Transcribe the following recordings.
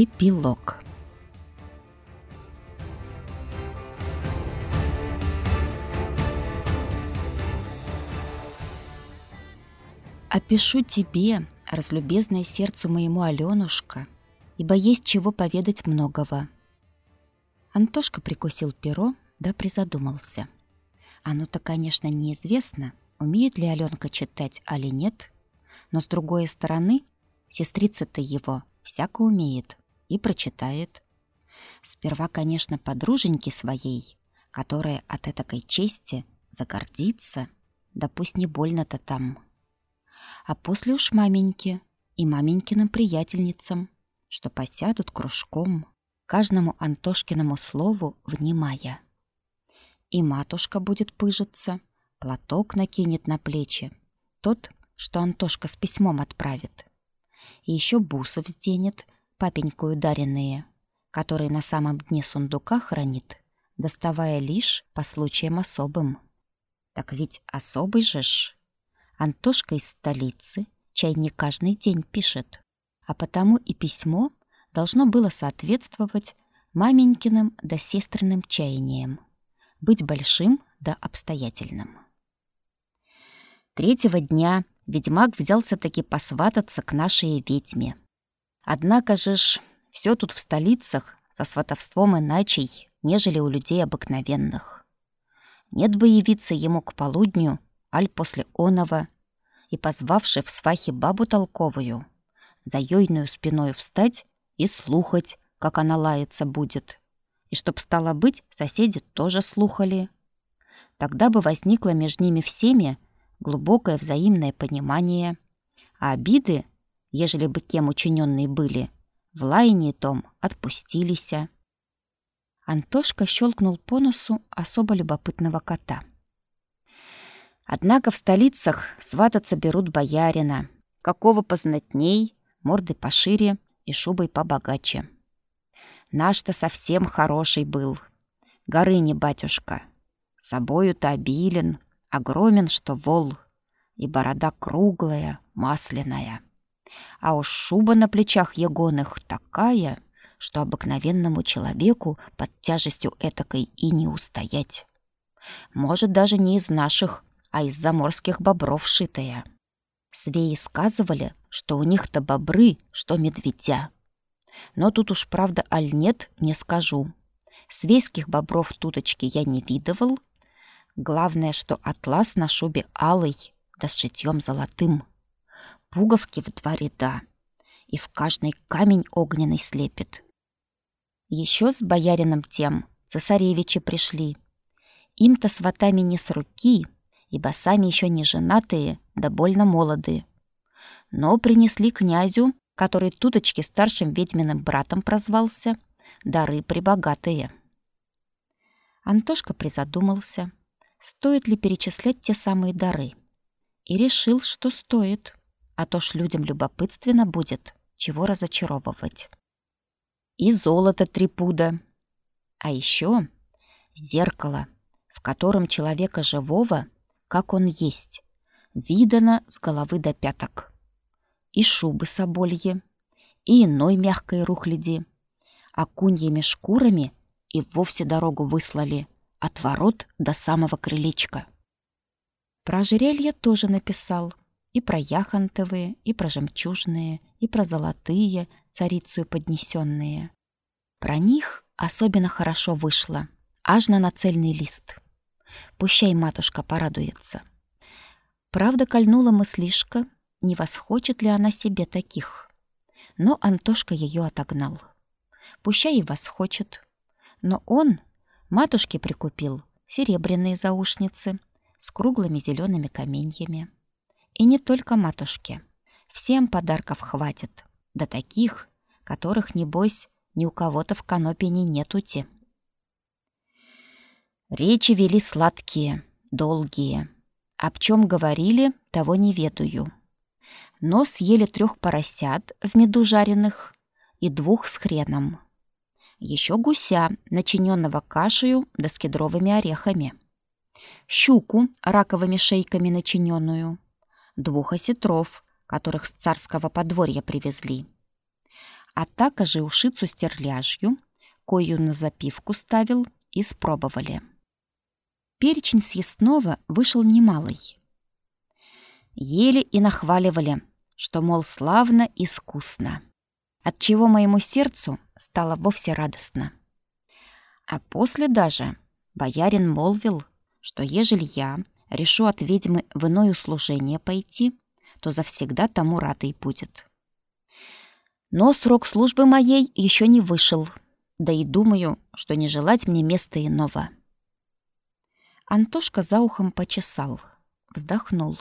Эпилог Опишу тебе, разлюбезное сердцу моему Алёнушка, ибо есть чего поведать многого. Антошка прикусил перо, да призадумался. Оно-то, конечно, неизвестно, умеет ли Алёнка читать, али нет, но с другой стороны, сестрица-то его всяко умеет и прочитает. Сперва, конечно, подруженьки своей, которая от этакой чести загордится, да пусть не больно-то там а после уж маменьке и маменькиным приятельницам, что посядут кружком, каждому Антошкиному слову внимая. И матушка будет пыжиться, платок накинет на плечи, тот, что Антошка с письмом отправит. И еще бусов сденет, папеньку ударенные, которые на самом дне сундука хранит, доставая лишь по случаям особым. Так ведь особый же ж Антошка из столицы чай не каждый день пишет, а потому и письмо должно было соответствовать маменькиным да сестриным чаяниям, быть большим да обстоятельным. Третьего дня ведьмак взялся таки посвататься к нашей ведьме. Однако же ж все тут в столицах со сватовством иначе, нежели у людей обыкновенных. Нет бы явиться ему к полудню, аль после оного, и позвавши в свахи бабу толковую, за ёйную спиной встать и слухать, как она лаяться будет. И чтоб стало быть, соседи тоже слухали. Тогда бы возникло между ними всеми глубокое взаимное понимание, а обиды, ежели бы кем учиненные были, в лаянии том отпустилися. Антошка щелкнул по носу особо любопытного кота — Однако в столицах свататься берут боярина, какого познатней, морды пошире и шубой побогаче. Наш-то совсем хороший был. Горыни батюшка. Собою-то обилен, огромен, что вол, и борода круглая, масляная. А уж шуба на плечах егоных такая, что обыкновенному человеку под тяжестью этакой и не устоять. Может, даже не из наших, а из заморских бобров шитая. Свеи сказывали, что у них-то бобры, что медведя. Но тут уж правда аль нет, не скажу. Свейских бобров туточки я не видывал. Главное, что атлас на шубе алый, да с шитьем золотым. Пуговки в два ряда, и в каждый камень огненный слепит. Еще с боярином тем цесаревичи пришли. Им-то сватами не с руки — ибо сами еще не женатые, да больно молодые. Но принесли князю, который туточки старшим ведьминым братом прозвался, дары прибогатые. Антошка призадумался, стоит ли перечислять те самые дары, и решил, что стоит, а то ж людям любопытственно будет, чего разочаровывать. И золото три пуда, а еще зеркало, в котором человека живого — как он есть, видано с головы до пяток. И шубы соболье, и иной мягкой рухляди, а куньями шкурами и вовсе дорогу выслали от ворот до самого крылечка. Про ожерелье тоже написал, и про яхонтовые, и про жемчужные, и про золотые, царицу поднесенные. Про них особенно хорошо вышло, аж на нацельный лист — Пущай матушка порадуется. Правда, кольнула мыслишка, не восхочет ли она себе таких. Но Антошка ее отогнал. Пущай и восхочет. Но он матушке прикупил серебряные заушницы с круглыми зелеными каменьями. И не только матушке. Всем подарков хватит. Да таких, которых, небось, ни у кого-то в канопине нетути. Речи вели сладкие, долгие. Об чем говорили, того не ведаю. Но съели трех поросят в меду жареных и двух с хреном. Еще гуся, начиненного кашею да с кедровыми орехами. Щуку раковыми шейками начиненную. Двух осетров, которых с царского подворья привезли. а также ушицу стерляжью, кою на запивку ставил, и спробовали. Перечень съестного вышел немалый. Ели и нахваливали, что, мол, славно и искусно, отчего моему сердцу стало вовсе радостно. А после даже боярин молвил, что ежели я решу от ведьмы в иное служение пойти, то завсегда тому радой будет. Но срок службы моей еще не вышел, да и думаю, что не желать мне места иного. Антошка за ухом почесал, вздохнул.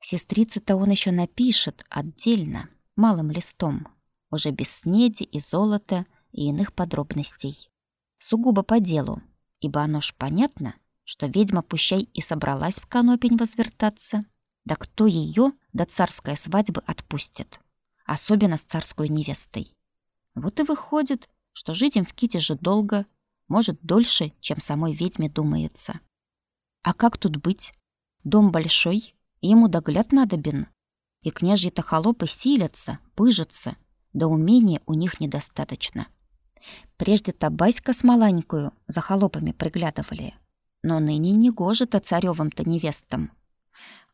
Сестрице-то он еще напишет отдельно, малым листом, уже без снеди и золота и иных подробностей. Сугубо по делу, ибо оно ж понятно, что ведьма пущай и собралась в канопень возвертаться. Да кто ее до царской свадьбы отпустит? особенно с царской невестой. Вот и выходит, что жить им в Ките же долго, может, дольше, чем самой ведьме думается. А как тут быть? Дом большой, ему догляд надобен. И княжьи-то холопы силятся, пыжатся, да умения у них недостаточно. Прежде-то Баська с Маланькою за холопами приглядывали, но ныне не гоже-то царёвым-то невестам.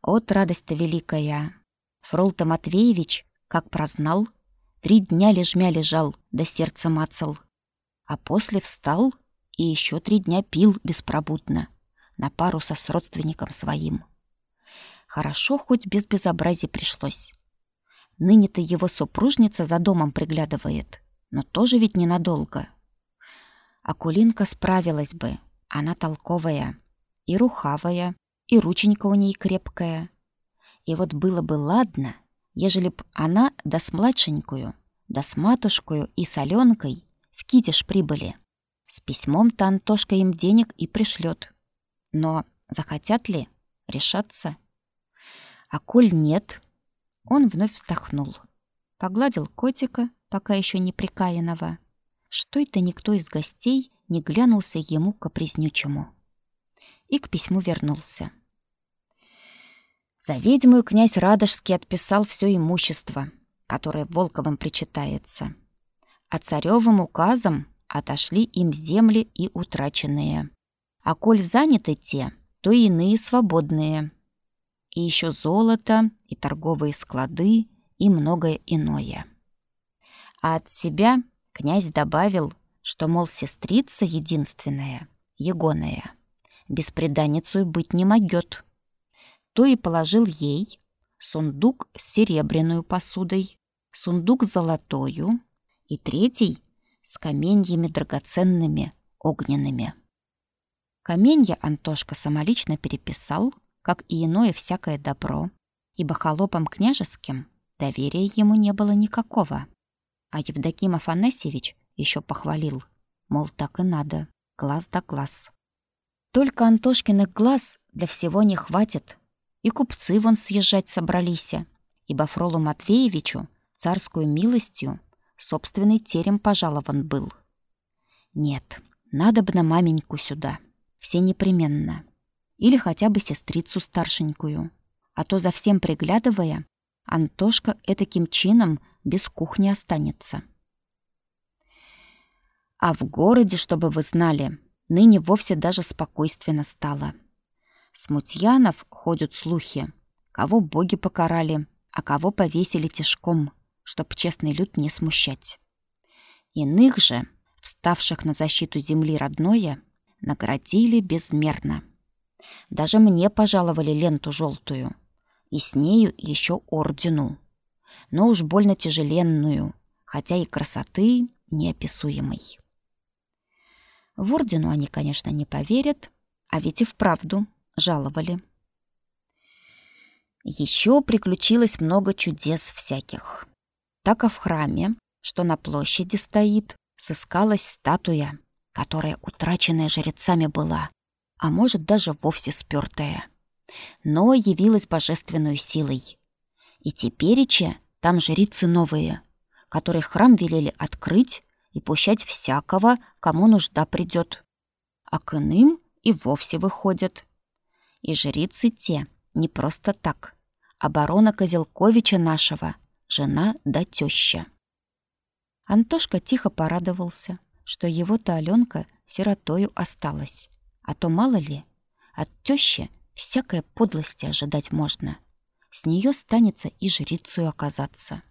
От радость-то великая! Фрол-то Матвеевич как прознал, три дня лежмя лежал, да сердце мацал. А после встал и еще три дня пил беспробудно, на пару со с родственником своим. Хорошо, хоть без безобразий пришлось. Ныне-то его супружница за домом приглядывает, но тоже ведь ненадолго. Акулинка справилась бы, она толковая, и рухавая, и рученька у ней крепкая. И вот было бы ладно, ежели б она да с младшенькую, да с матушкою и с Аленкой в Китеж прибыли. С письмом-то Антошка им денег и пришлет. Но захотят ли решаться? А коль нет, он вновь вздохнул. Погладил котика, пока еще не прикаянного. Что это никто из гостей не глянулся ему капризнючему. И к письму вернулся. За ведьму князь Радожский отписал все имущество, которое Волковым причитается. А царевым указом отошли им земли и утраченные. А коль заняты те, то и иные свободные. И еще золото, и торговые склады, и многое иное. А от себя князь добавил, что, мол, сестрица единственная, егоная, беспреданницей быть не могет то и положил ей сундук с серебряной посудой, сундук с золотою и третий с каменьями драгоценными, огненными. Каменья Антошка самолично переписал, как и иное всякое добро, ибо холопам княжеским доверия ему не было никакого. А Евдоким Афанасьевич еще похвалил, мол, так и надо, глаз да глаз. Только Антошкиных глаз для всего не хватит, и купцы вон съезжать собрались, ибо Фролу Матвеевичу царскую милостью собственный терем пожалован был. Нет, надо бы на маменьку сюда, все непременно. Или хотя бы сестрицу старшенькую. А то за всем приглядывая, Антошка этаким чином без кухни останется. А в городе, чтобы вы знали, ныне вовсе даже спокойственно стало. Смутьянов ходят слухи, кого боги покарали, а кого повесили тишком, чтоб честный люд не смущать. Иных же, вставших на защиту земли родное, наградили безмерно. Даже мне пожаловали ленту желтую, и с нею еще ордену, но уж больно тяжеленную, хотя и красоты неописуемой. В ордену они, конечно, не поверят, а ведь и вправду жаловали. Еще приключилось много чудес всяких. Так и в храме, что на площади стоит, сыскалась статуя, которая утраченная жрецами была, а может даже вовсе спёртая. Но явилась божественной силой. И тепереча там жрицы новые, которые храм велели открыть и пущать всякого, кому нужда придет. А к иным и вовсе выходят. И жрицы те не просто так. А барона Козелковича нашего, жена да теща. Антошка тихо порадовался, что его-то Аленка сиротою осталась. А то, мало ли, от тещи всякой подлости ожидать можно. С нее станется и жрицей оказаться.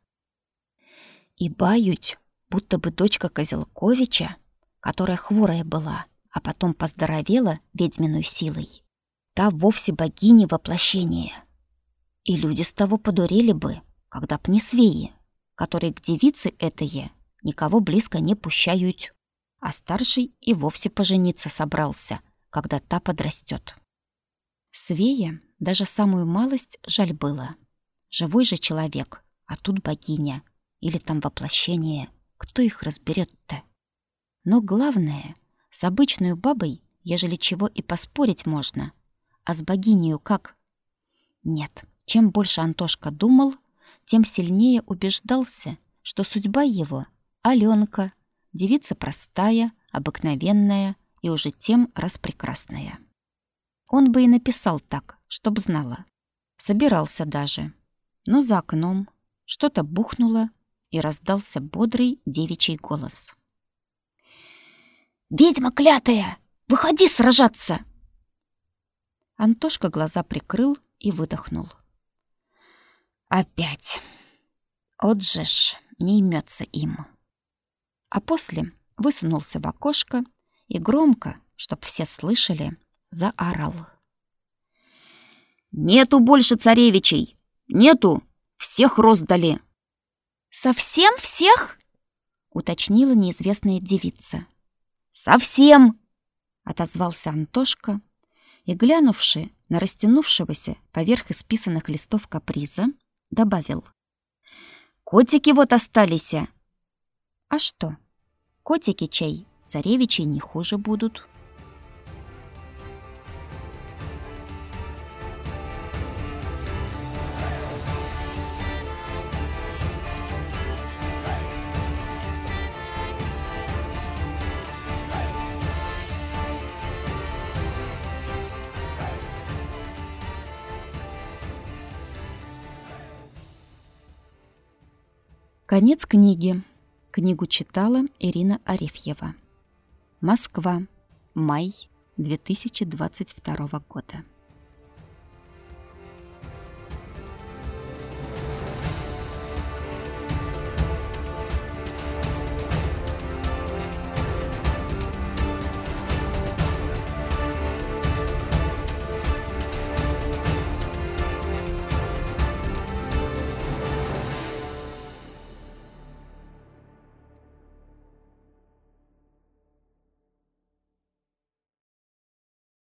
И бают, будто бы дочка Козелковича, которая хворая была, а потом поздоровела ведьминой силой, та вовсе богини воплощения. И люди с того подурели бы, когда б не свеи, которые к девице этое никого близко не пущают, а старший и вовсе пожениться собрался, когда та подрастет. Свея даже самую малость жаль было. Живой же человек, а тут богиня. Или там воплощение. Кто их разберет-то? Но главное, с обычной бабой, ежели чего и поспорить можно. А с богинею как? Нет, чем больше Антошка думал, тем сильнее убеждался, что судьба его — Аленка, девица простая, обыкновенная и уже тем распрекрасная. Он бы и написал так, чтоб знала. Собирался даже. Но за окном что-то бухнуло, и раздался бодрый девичий голос. «Ведьма клятая! Выходи сражаться!» Антошка глаза прикрыл и выдохнул. «Опять! От же ж, не имется им!» А после высунулся в окошко и громко, чтоб все слышали, заорал. «Нету больше царевичей! Нету! Всех роздали!» «Совсем всех?» — уточнила неизвестная девица. «Совсем!» — отозвался Антошка и, глянувши на растянувшегося поверх исписанных листов каприза, добавил. «Котики вот остались!» «А что? Котики чай, царевичей не хуже будут». Конец книги. Книгу читала Ирина Арефьева. Москва. Май 2022 года.